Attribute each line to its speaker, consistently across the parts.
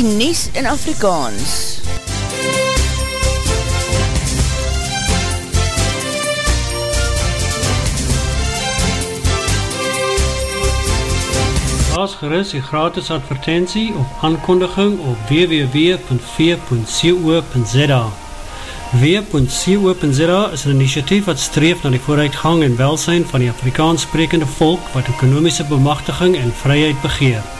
Speaker 1: die Nies in Afrikaans.
Speaker 2: Plaas gerust die gratis advertentie op aankondiging op www.v.co.za W.co.za is een initiatief wat streef na die vooruitgang en welsijn van die Afrikaans sprekende volk wat ekonomische bemachtiging en vryheid begeer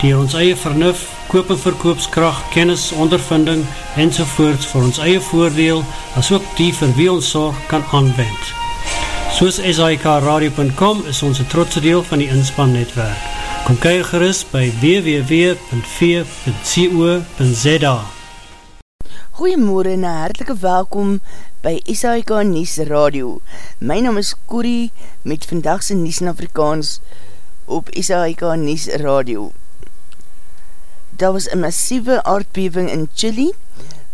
Speaker 2: die ons eie vernuf, koop en verkoopskracht, kennis, ondervinding en sovoorts vir ons eie voordeel as ook die vir wie ons zorg kan aanwend. Soos SIKRadio.com is ons een trotse deel van die inspannetwerk. Kom kyk gerust by www.v.co.za
Speaker 1: Goeiemorgen en hartelike welkom by SIK Nies Radio. My naam is Corrie met vandagse Nies in Afrikaans op SIK Nies Radio daar was een massieve aardbeving in Chili,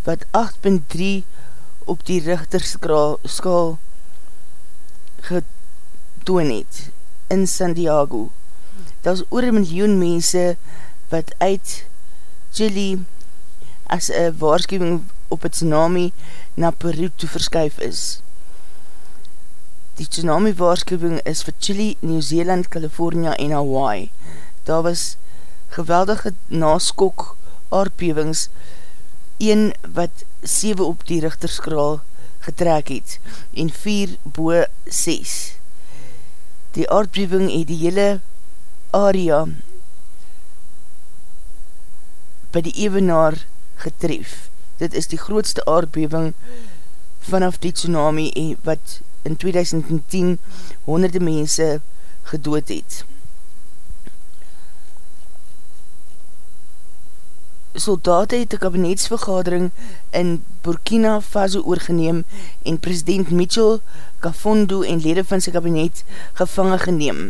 Speaker 1: wat 8.3 op die richterskaal getoon het, in Santiago. Daar was oor een miljoen mense, wat uit Chili as een waarschuwing op het tsunami na Peru toe verskuif is. Die tsunami waarschuwing is vir Chili, Nieuw-Zeeland, California en Hawaii. Daar was geweldige naskok aardbevings, een wat 7 op die richterskraal getrek het en 4 boe 6. Die aardbeving het die hele area by die evenaar getref. Dit is die grootste aardbeving vanaf die tsunami wat in 2010 honderde mense gedood het. Soldate het die kabinetsvergadering in Burkina Faso oorgeneem en president Mitchell Kafondo en lede van sy kabinet gevangen geneem.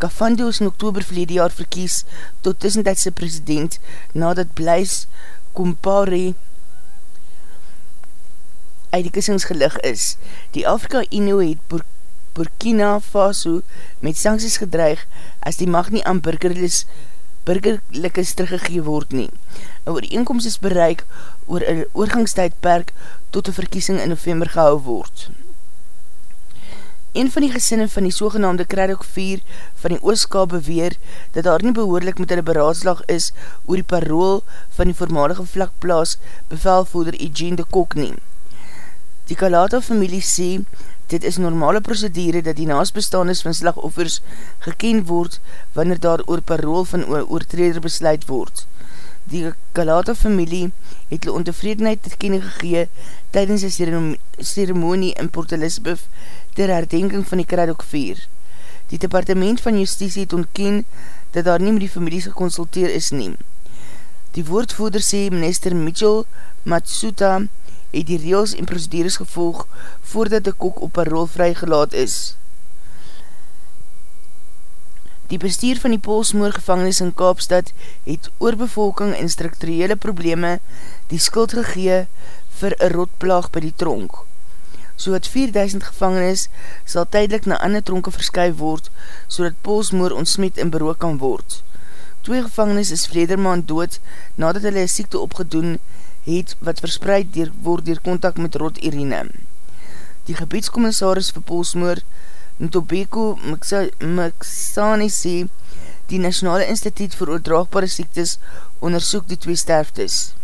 Speaker 1: Kafondo is in oktober verlede jaar verkies tot tussentijdse president nadat Blaise Compaore uit die kussingsgelig is. Die Afrika Ino het Bur Burkina Faso met sancties gedreig as die mag nie aan burgerlis burgerlikes teruggegee word nie. Een ooreenkomst is bereik oor een oorgangstijdperk tot die verkiesing in november gehou word. Een van die gesinne van die sogenaamde Kradok 4 van die Ooska beweer dat daar nie behoorlik met hulle beraadslag is oor die parool van die voormalige vlakplaas bevelvoerder Eugene de Kok nie. Die Kalata familie sê Dit is normale procedure dat die naasbestaanis van slagoffers geken word wanneer daar oor parool van oortreder besluit word. Die Kalata familie het hulle ontevredenheid te kenne gegee tydens die ceremonie in Port Elizabeth ter herdenking van die Kradok 4. Die departement van justitie het ontken dat daar nie met die familie geconsulteer is neem. Die woordvoerder sê minister Mitchell Matsuta het die reels en procedures gevolg voordat die kok op haar rol vrygelaat is. Die bestuur van die Poolsmoor gevangenis in Kaapstad het oorbevolking en structurele probleme die skuld gegee vir een rotplaag by die tronk. So het 4000 gevangenis sal tydelik na ander tronke verskuif word, so dat Poolsmoor ontsmet en berook kan word. Twee gevangenis is vredermaan dood nadat hulle een siekte opgedoen het wat verspreid dier, word dier contact met Rot Irene. Die gebiedskommissaris vir Polsmoor, Ntobeko Mksani sê, die Nationale Instituut vir Oordraagbare Siektes onderzoek die twee sterftes.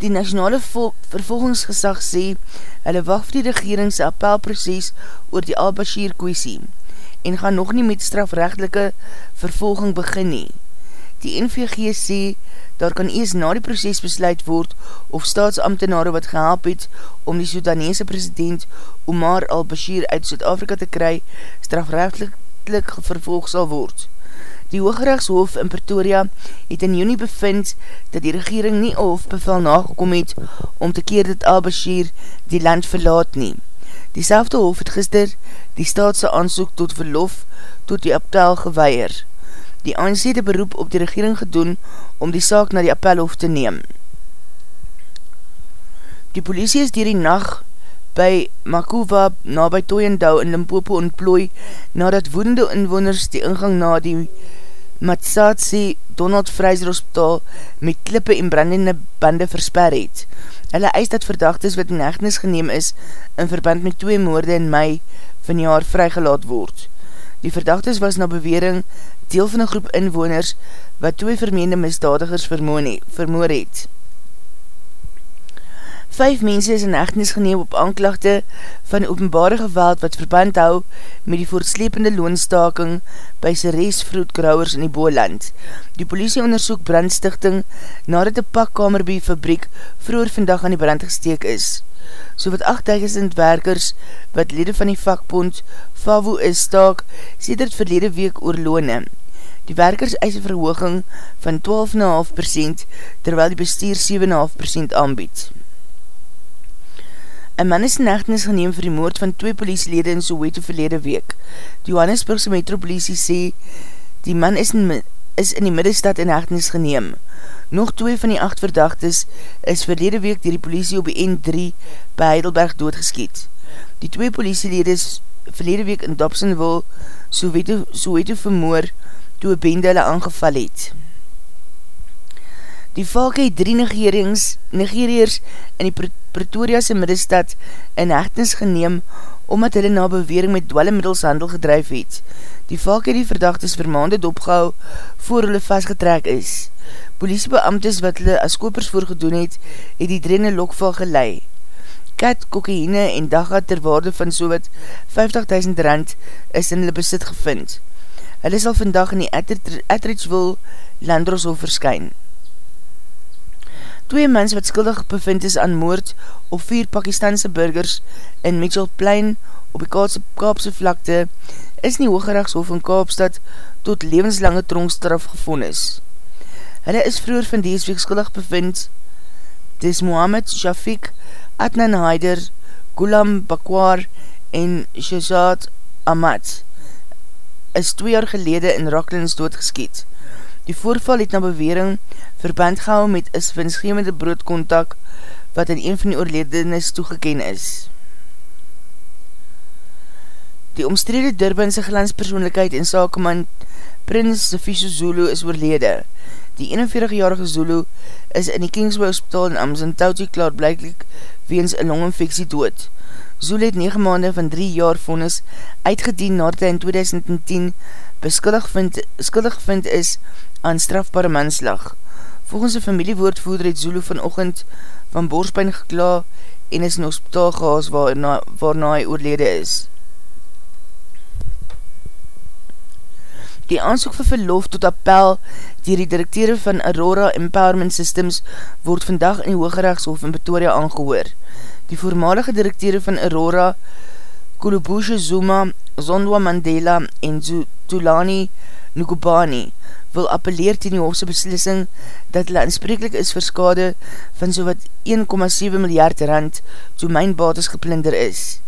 Speaker 1: Die Nationale Vervolgingsgesag sê, hulle wacht vir die regeringse appelproces oor die Al-Bashir kwestie en gaan nog nie met strafrechtelike vervolging begin nie. Die NVG sê, daar kan eers na die proces besluit word of staatsambtenare wat gehelp het om die Sudanese president Omar al-Bashir uit Zuid-Afrika te kry, strafrechtelijk vervolg sal word. Die Hoogrechtshof in Pretoria het in juni bevind dat die regering nie of bevel nagekom het om te keer dat Al-Bashir die land verlaat nie. Die selfde hof het gister die staatse aansoek tot verlof tot die appel geweier. Die ANC het beroep op die regering gedoen om die saak na die appelhof te neem. Die politie is dier die nacht by Makuwa na by Toyendau in Limpopo ontplooi nadat woedende inwoners die ingang na die Matsatsi Donald Fraser Hospital met klippe en brandende bande versper het. Hulle eis dat verdachtes wat in echtenis geneem is in verband met twee moorde in mei van jaar vrygelaat word. Die verdachtes was na bewering deel van een groep inwoners wat twee vermeende misdadigers vermoor het. Vijf mense is in echtenis geneem op aanklachte van openbare geweld wat verband hou met die voortslepende loonstaking by Ceres Vroedkrouwers in die Boeland. Die politie onderzoek brandstichting nadat die pakkamer by fabriek vroeger vandag aan die brand gesteek is. So wat 8000 werkers wat lede van die vakbond FAVO is staak, sê dit verlede week oor loone. Die werkers eis een verhooging van 12,5% terwyl die bestuur 7,5% aanbied. Een man is in echtenis geneem vir die moord van twee politielede in Soweto verlede week. Die Johannesburgse metropolitie sê, die man is in, is in die middestad in echtenis geneem. Nog twee van die acht verdachtes is verlede week dier die politie op die N3 by Heidelberg doodgeskiet. Die twee politielede is verlede week in Dobsonville Soweto, Soweto vermoor toe een bende hulle aangeval het. Die valk het drie Nigeriërs in die Pretoriase middestad in hechtens geneem omdat hulle na bewering met dwellemiddels handel gedrijf het. Die valk het die verdachtes vermaande dopgehou voor hulle vastgetrek is. Politiebeamtes wat hulle as kopers voorgedoen het, het die drie in lokval gelei. Kat, kokaine en dagga ter waarde van so wat 50.000 rand is in hulle besit gevind. Hulle sal vandag in die Atteridgeville Landroshof verskyn. Twee mens wat skuldig bevind is aan moord op vier Pakistanse burgers in Mitchell Plain op die Kaapse, Kaapse vlakte is nie Hooggerechtshof in Kaapstad tot levenslange tronkstraf gevond is. Hulle is vroeger van die week skuldig bevind dis Mohammed Shafiq, Adnan Haider, Ghulam Bakwar en Shazad Ahmad is twee jaar gelede in Rocklands doodgeskiet. Die voorval het na bewering verband gehou met is winsgevende broodkontak wat in een van die oorledenis toegeken is. Die omstrede Durbanse glanspersoonlikheid en sakeman Prins Sefisho Zulu is oorlede. Die 41-jarige Zulu is in die Kingsway Hospital in Amzantauti klaar blijklik weens een longinfeksie dood. Zulu het 9 maande van 3 jaar vonnis uitgedien nadat hy in 2010 beskuldig vind, vind is aan strafbare manslag. Volgens die familiewoordvoerder het Zulu vanochtend van borspijn gekla en is in hospitaal gehaas waarna, waarna hy oorlede is. Die aansoek vir verlof tot appel dier die directeure van Aurora Empowerment Systems word vandag in die Hooggerechtshof in Pretoria aangehoor. Die voormalige directeure van Aurora, Kulubushe Zuma, Zondwa Mandela en Tulani Nukubani wil appeleer ten die hoofse beslissing dat hulle aanspreeklik is vir skade van so wat 1,7 miljard rand toe mijnbates geplinder is.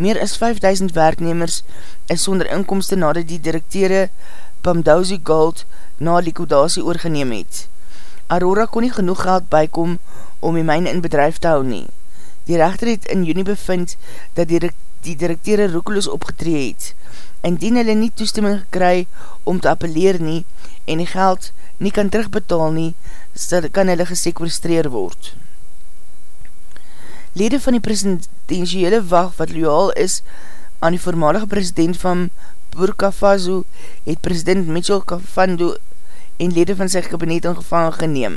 Speaker 1: Meer as 5000 werknemers is sonder inkomste nadat die directeure Pamdouzi Gold na liquidatie oorgeneem het. Aurora kon nie genoeg geld bykom om die myne in bedrijf te hou nie. Die rechter het in juni bevind dat die, die directeure roekeloos opgetree het. Indien hulle nie toestemming gekry om te appeleer nie, en die geld nie kan terugbetaal nie, kan hulle gesekwestreer word. Lede van die presidentiële wacht wat loyaal is aan die voormalige president van Burka Faso het president Mitchell Kafando en lede van sy kabinet in gevangen geneem.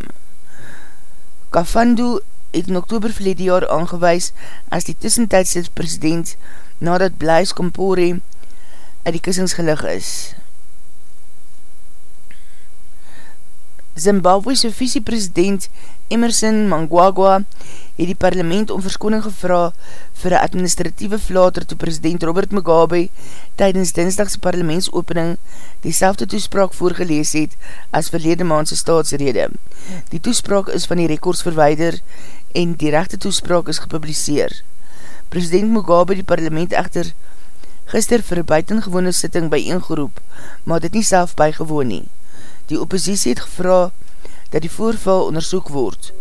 Speaker 1: Kafando het in oktober verlede jaar aangewees as die tussentijdse president nadat Blaise Kompore uit die kussingsgelig is. Zimbabwe's visiepresident Emerson Mangwagwa het die parlement om verskoning gevra vir een administratieve flater toe president Robert Mugabe tydens dinsdagse parlementsopening die selfde toespraak voorgelees het as verlede maandse staatsrede. Die toespraak is van die rekords verweider en die rechte toespraak is gepubliseer. President Mugabe die parlement echter gister vir een buitengewone sitting by ingeroep, maar dit nie self bygewoon nie. Die oppositie het gevra dat die voorval onderzoek word.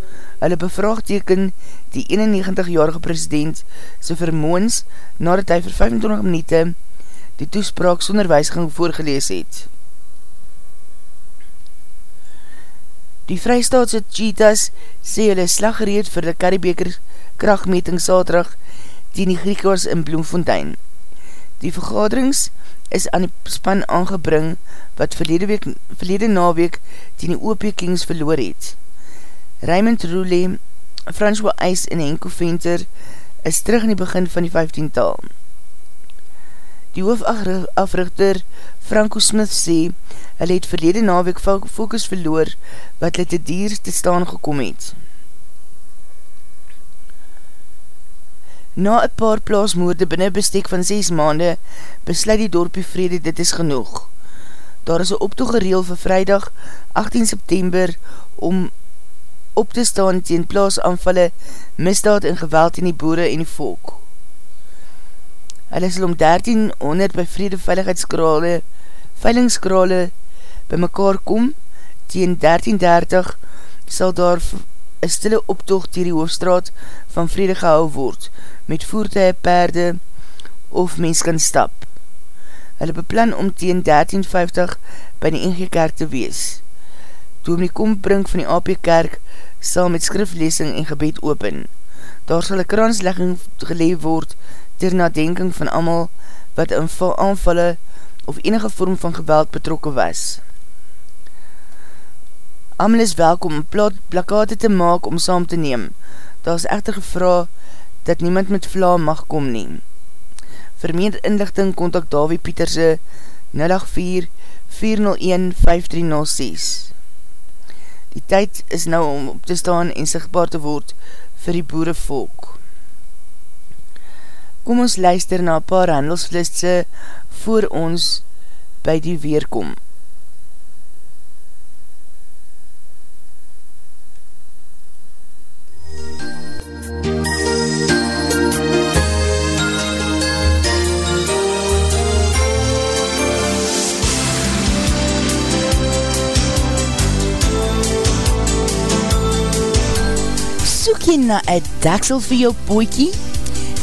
Speaker 1: Hulle bevraagteken die 91-jarige president sy vermoens nadat hy vir 25 minuute die toespraak sonder wijziging voorgelees het. Die vrystaatse cheetahs sê hulle slag gereed vir die Karibeker krachtmeting saterdag die die Griekwas in Bloemfontein. Die vergaderings is aan die span aangebring wat verlede, week, verlede naweek die die OP Kings verloor het. Raymond Roule, François Eis en Henko Venter is terug in die begin van die 15 taal. Die hoofafrichter Franco Smith sê, hy het verlede naweek focus verloor wat hy te dier te staan gekom het. Na een paar plaasmoorde binnen bestek van 6 maande, besluit die dorpie vrede dit is genoeg. Daar is een optoog gereel vir vrijdag 18 september om op te staan teen plaasanvalle, misdaad en geweld in die boere en die volk. Hulle sal om 1300 by vrede veiligheidskrale, veilingskrale by mekaar kom, teen 1330 sal daar een stille optocht dier die hoofstraat van vrede gehou word, met voertuie, perde of mens kan stap. Hulle beplan om teen 1350 by die Inge Kerk te wees. Die kombrink van die AP Kerk sal met skriflesing en gebed open. Daar sal een kranslegging geleef word ter nadenking van amal wat in aanvalle of enige vorm van geweld betrokken was. Amal is welkom om plakate te maak om saam te neem. Daar is echter gevra dat niemand met vla mag kom neem. Vir meer inlichting kontak Davie Pieterse 084 401 5306 Die tyd is nou om op te staan en sigtbaar te word vir die boerevolk. Kom ons luister na paar handelsflitse voor ons by die weerkom. jy na een daksel vir jou poekie?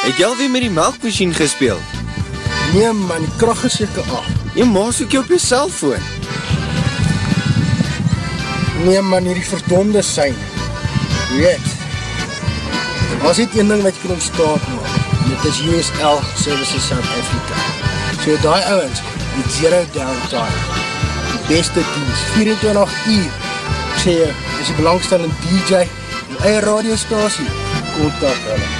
Speaker 3: Het jy alweer met die melkmachine gespeeld?
Speaker 4: Nee man, die kracht is jyke af.
Speaker 3: Jy maas ook jy op jy cellfoon.
Speaker 4: Nee man, hier die verdonde sein. Weet. Is net een ding wat jy kan ontstaan maak. Dit is USL Services South Africa. So die ouwens, met zero downtime. Die beste dienst, 24 uur. Ek sê jy, is die belangstellende DJ, die eie radiostasie, kontak hulle.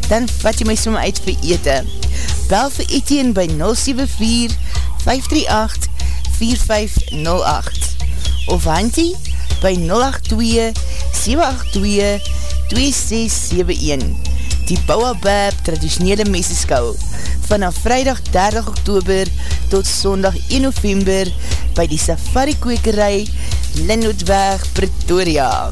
Speaker 1: dan vat jy my som uit vir ete. Bel vir Etienne by 074 538 4508 of Hantie by 082 782 2671 Die Bouwabab traditionele meseskou. Vanaf vrijdag 30 oktober tot sondag 1 november by die Safari Kwekerij Linnootweg Pretoria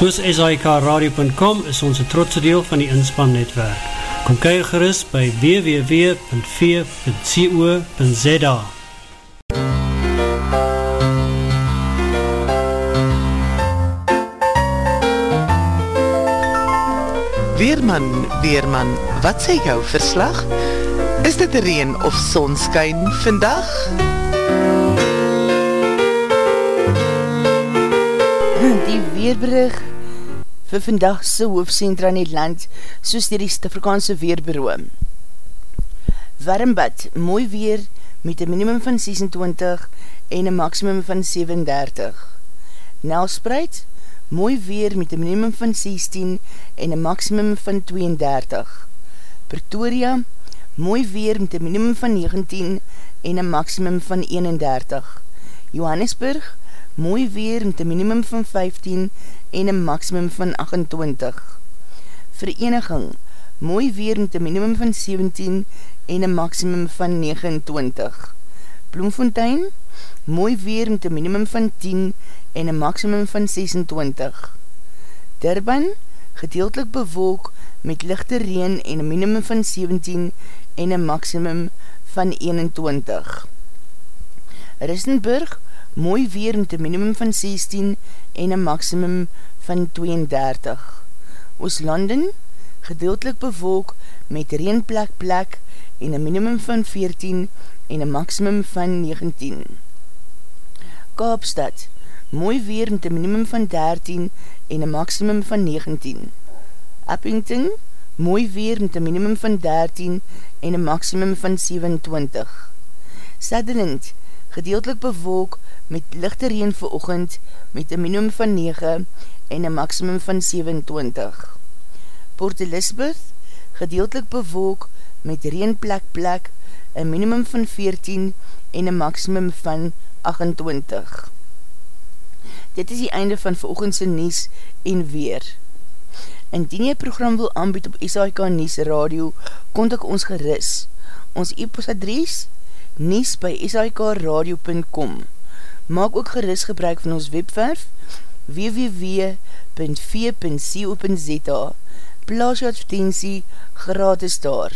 Speaker 2: Soos SIKRadio.com is ons een trotse deel van die inspannetwerk. Kom kyk gerust by www.v.co.za
Speaker 5: Weerman, Weerman, wat sê jou verslag? Is dit reen of sonskyn vandag?
Speaker 1: Die weerbrug vir vandagse hoofdcentra in die land soos die Afrikaanse Weerbureau. Warmbad, mooi weer met een minimum van 26 en een maximum van 37. Nelspreid, mooi weer met een minimum van 16 en een maximum van 32. Pretoria, mooi weer met een minimum van 19 en een maximum van 31. Johannesburg, mooi weer met een minimum van 15 en een maximum van 28. Vereniging, mooi weer met een minimum van 17 en een maximum van 29. Bloemfontein, mooi weer met een minimum van 10 en een maximum van 26. Durban, gedeeltelik bewolk met lichte reen en een minimum van 17 en een maximum van 21. Ristenburg, mooi weer met een minimum van 16 en een maximum van 32. Ooslanden, gedeeltelik bewolk met reenplek plek en een minimum van 14 en een maximum van 19. Kaapstad, mooi weer met een minimum van 13 en een maximum van 19. Uppington, mooi weer met een minimum van 13 en een maximum van 27. Sutherland, gedeeltelik bewolk met lichte reen vir ochend met een minimum van 9 en een maximum van 27. Port Elizabeth, gedeeltelik bewolk met reen plek plek, een minimum van 14 en een maximum van 28. Dit is die einde van veroogendse Nies en Weer. Indien jy program wil aanbied op SAIK Nies Radio, kontak ons geris. Ons e-postadries nies by sikradio.com Maak ook geris gebruik van ons webwerf www.v.co.za Plaas jou advertentie gratis daar.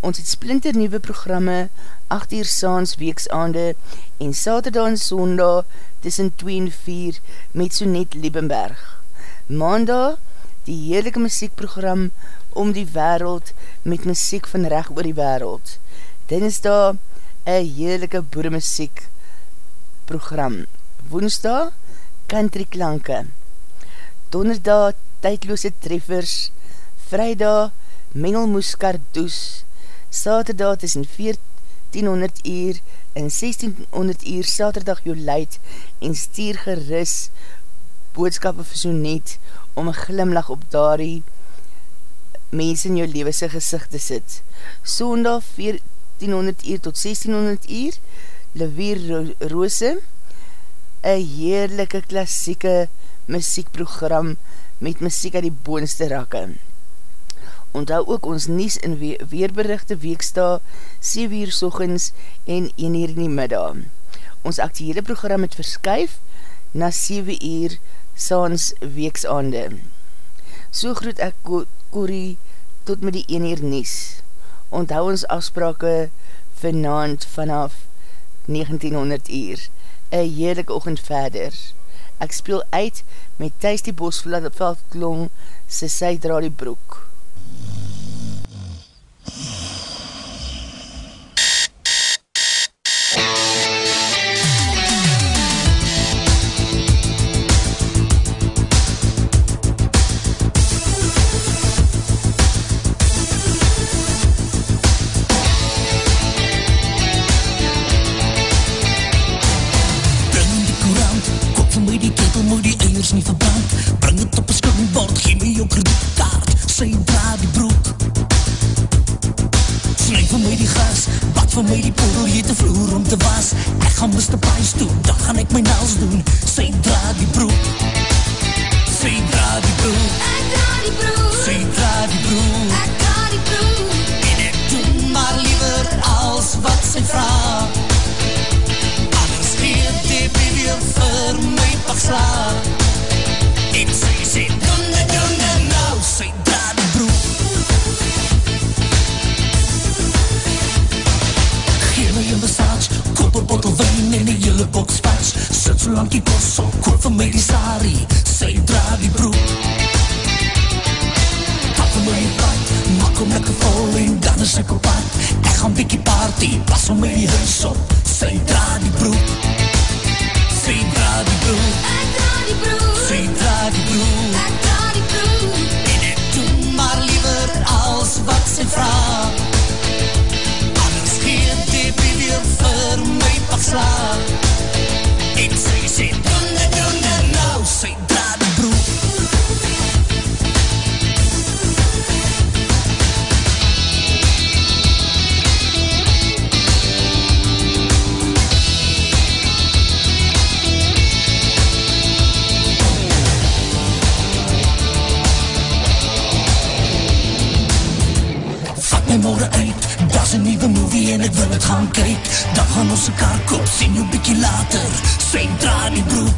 Speaker 1: Ons het splinter nieuwe programme 8 uur saans weeksaande en saterdag en sondag tussen 2 en 4 met Sonet Liebenberg. Maandag die heerlijke muziekprogram om die wereld met muziek van recht oor die wereld. Dinsdag een heerlijke boeremuziek program. Woensdag country klanke. Donderdag tydloose treffers. Vrijdag mengelmoes kardoes saterdag tussen 1400 uur en 1600 uur saterdag jou leid en stuur geris boodskappe vir so net om een glimlach op daarie mens in jou levese gezicht te sit. Sondag 1400 uur tot 1600 uur Levier Roose een heerlijke klassieke muziekprogram met muziek uit die boonste rakke. Onthou ook ons nies in weerberichte weeksta 7 uur sochens en 1 uur in die middag. Ons actiehede program het verskuif na 7 uur saans weeksaande. So groet ek Corrie tot met die 1 uur nies. Onthou ons afsprake vanavond vanaf 1900 uur. Een heerlijke ochend verder. Ek speel uit met Thijs die Bosveld Klong sy It's Ik ze
Speaker 6: donder, donder, nou, daar de. Geef me een massage, koop een en een box patch. Zet zo lang die bos op, koop van mij die sari, zij draai die broek. Een maak hem dan is. Echt een party, pas om mee. en vraag Alles geen tepie weer vir my pak slaag Signo bir kiladır Sevdani brudur